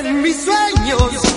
hacen mis sueños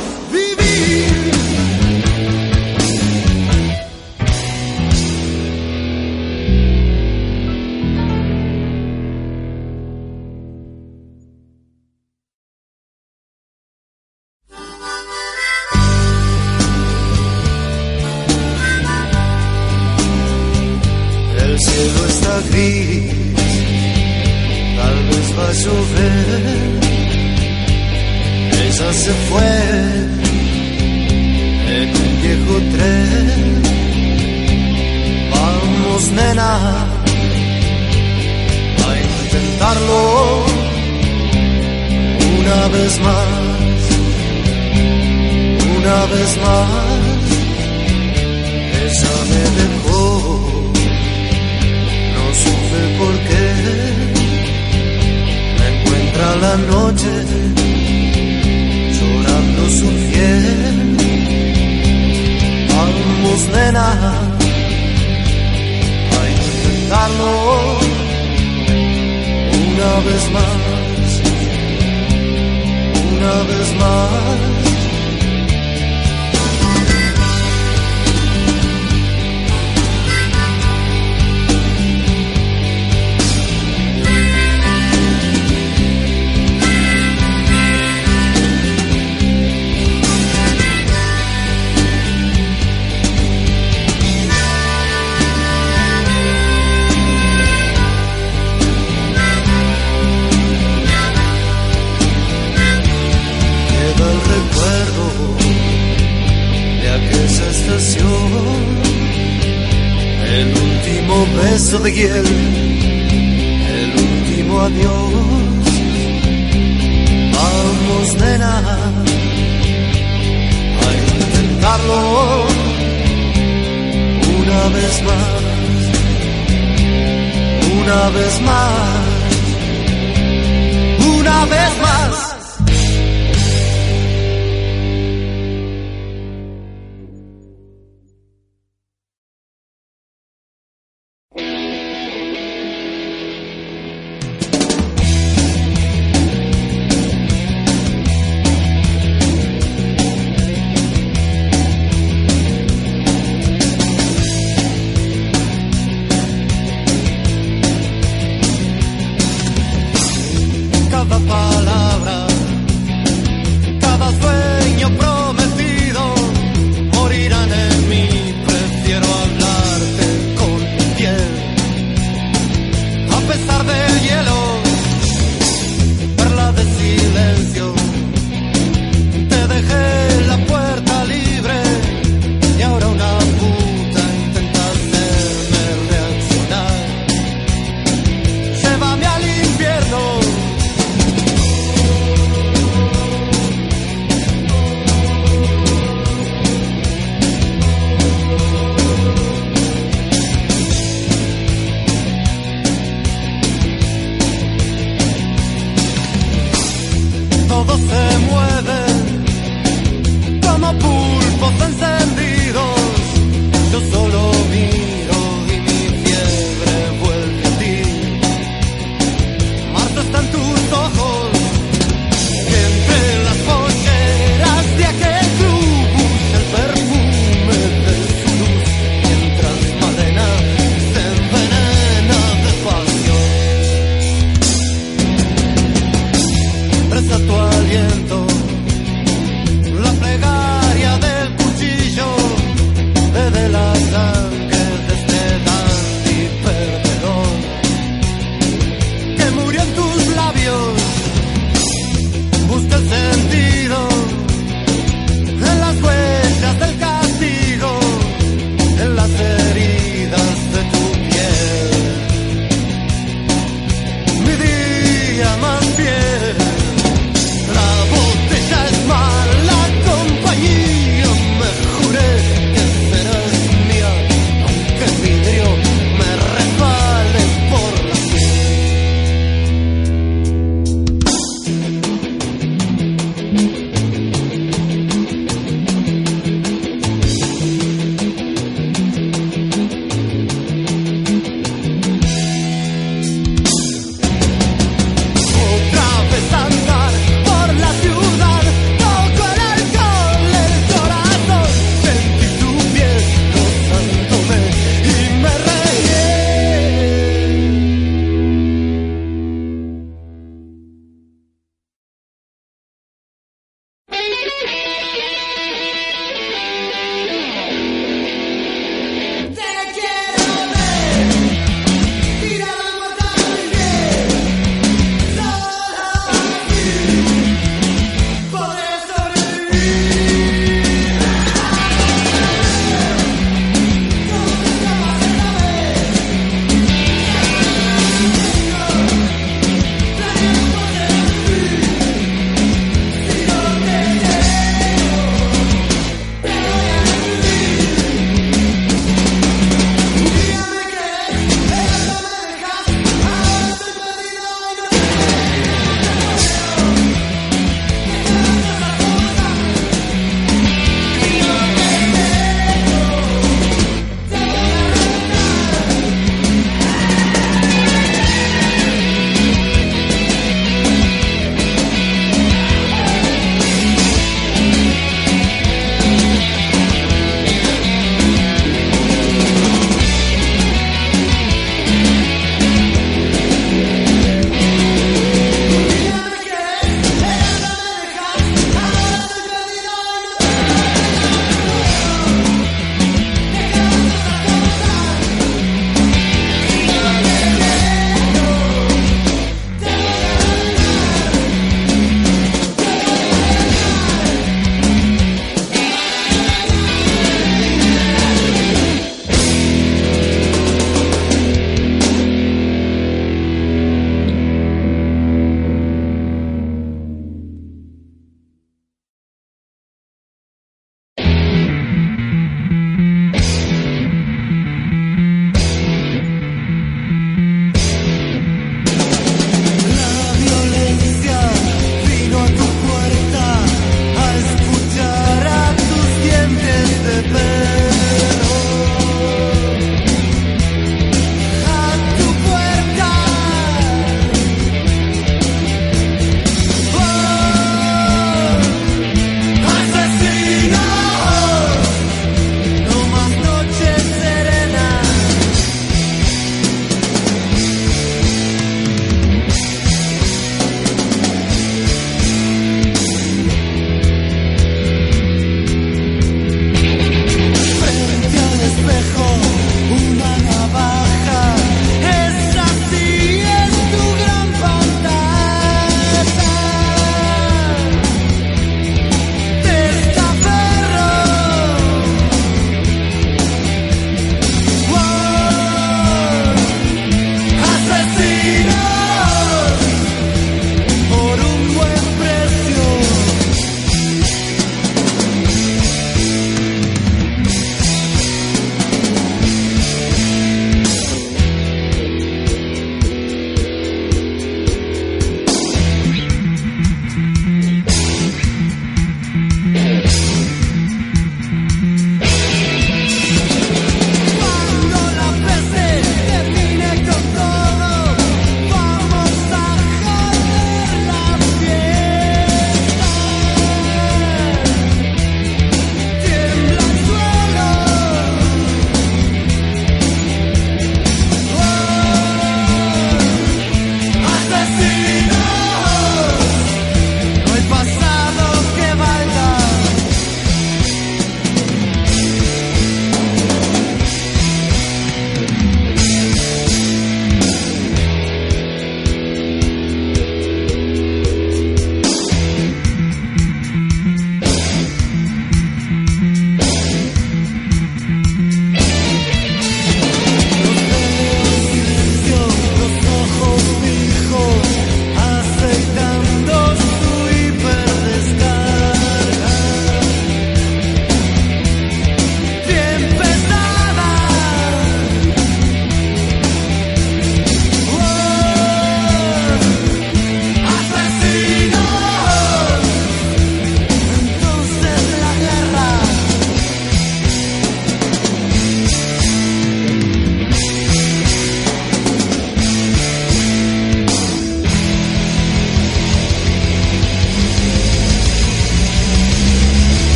una vez más.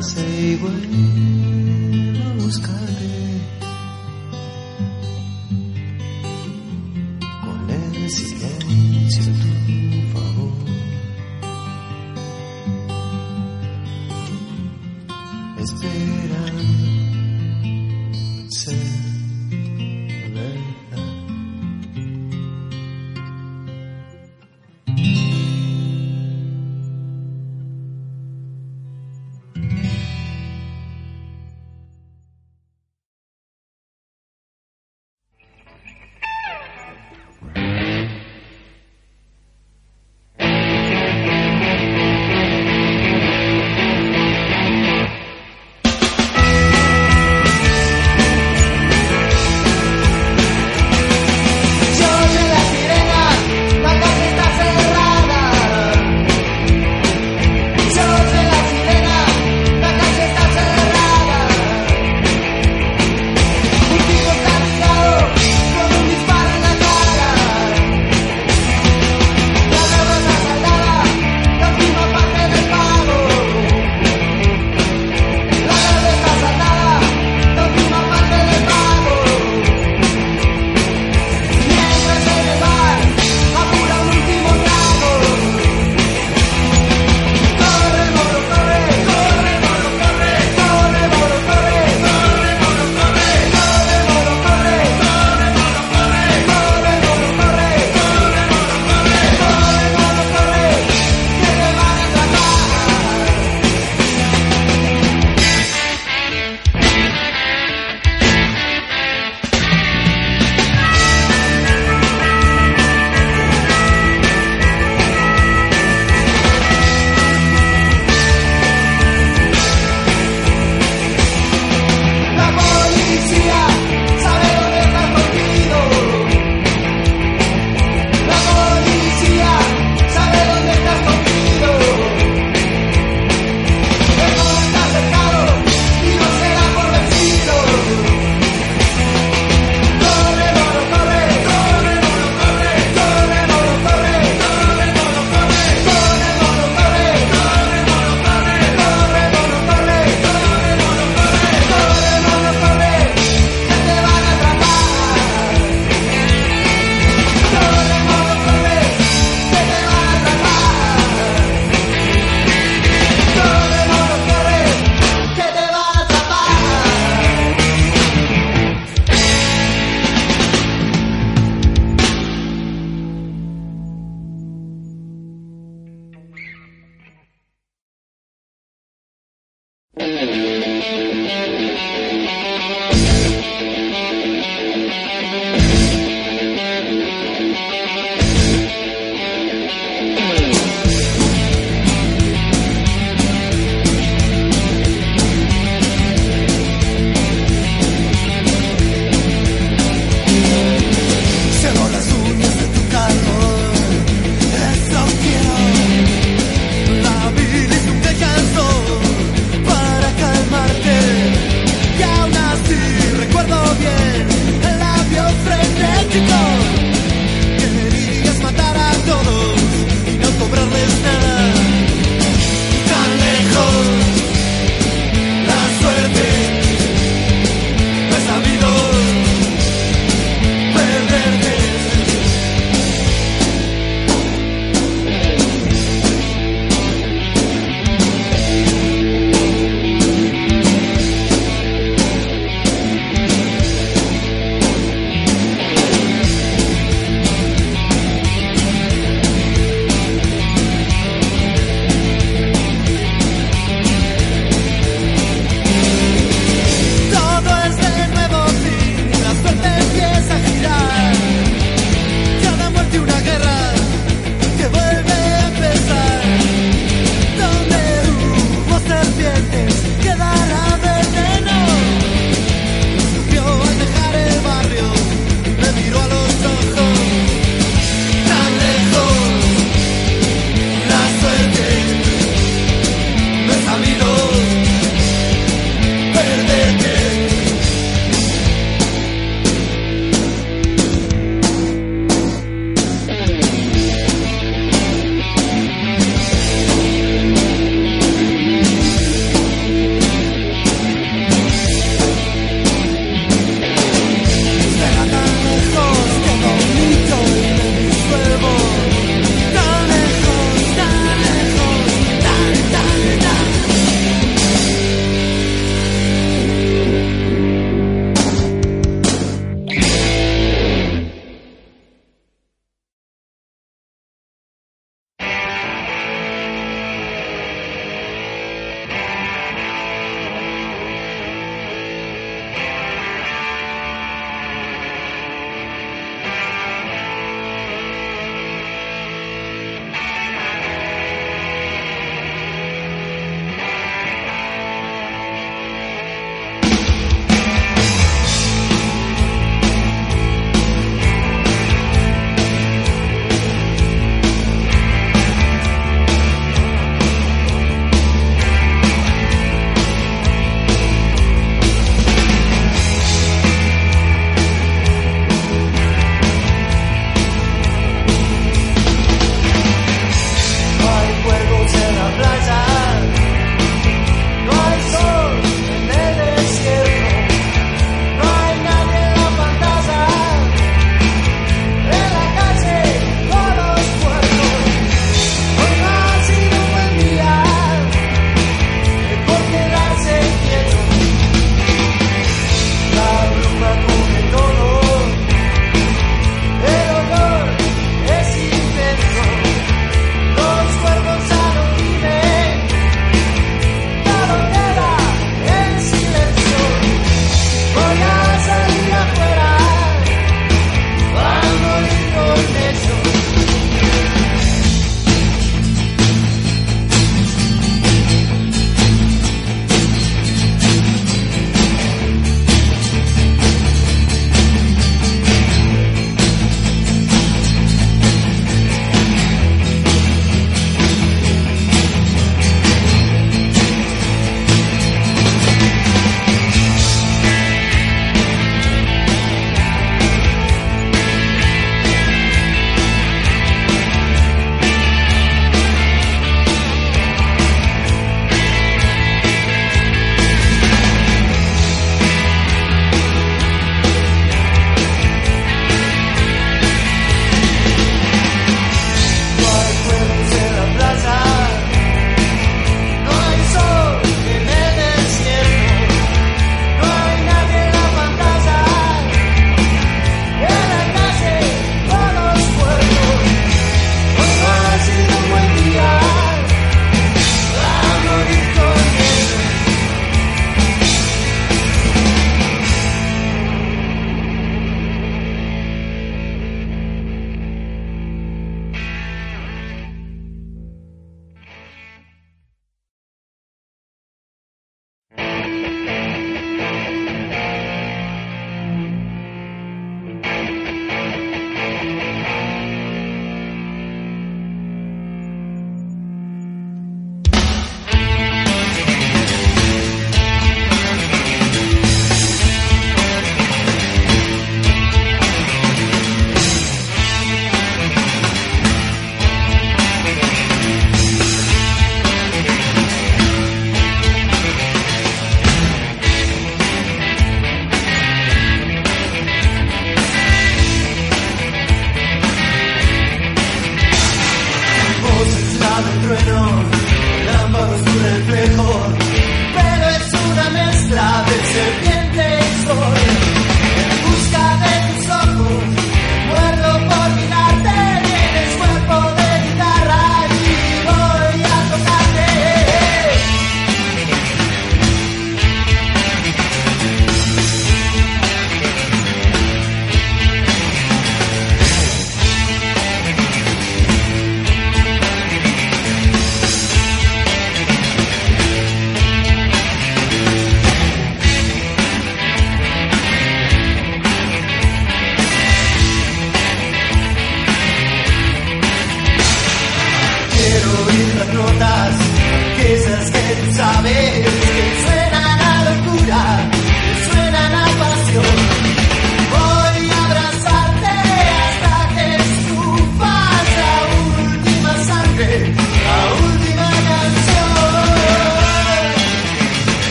Say, wait.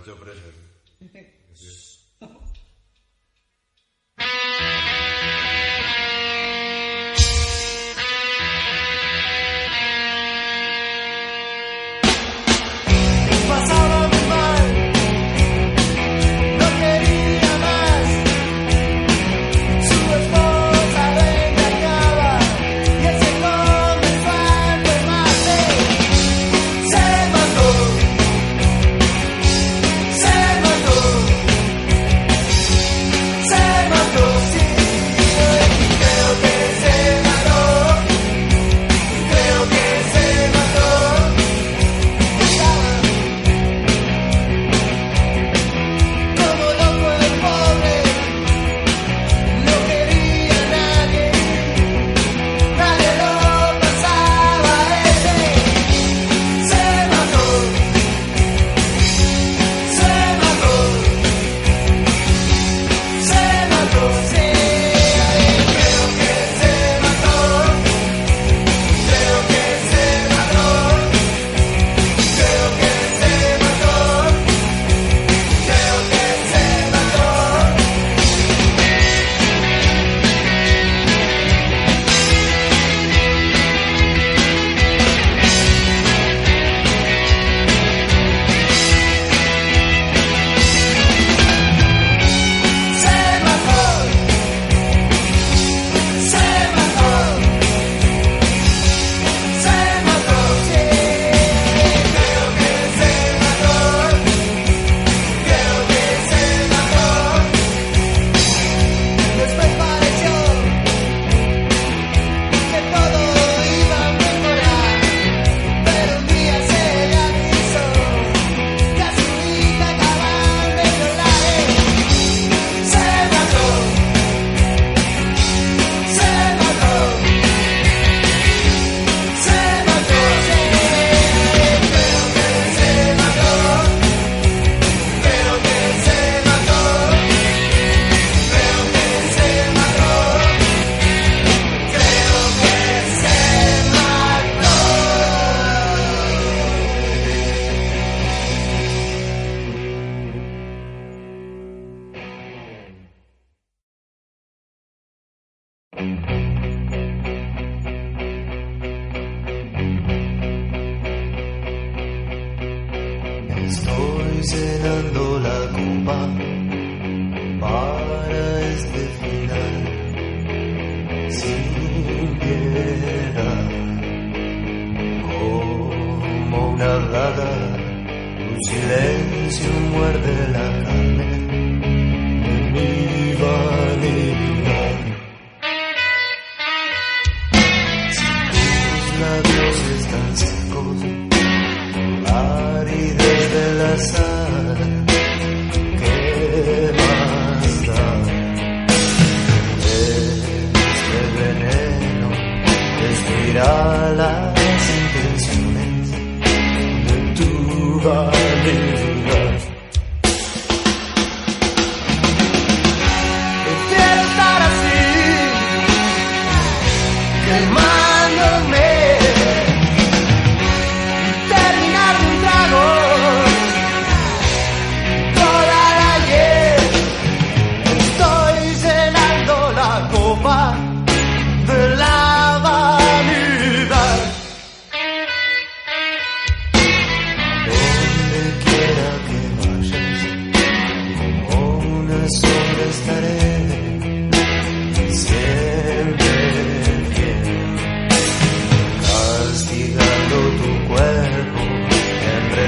Marchó preso.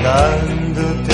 难得的。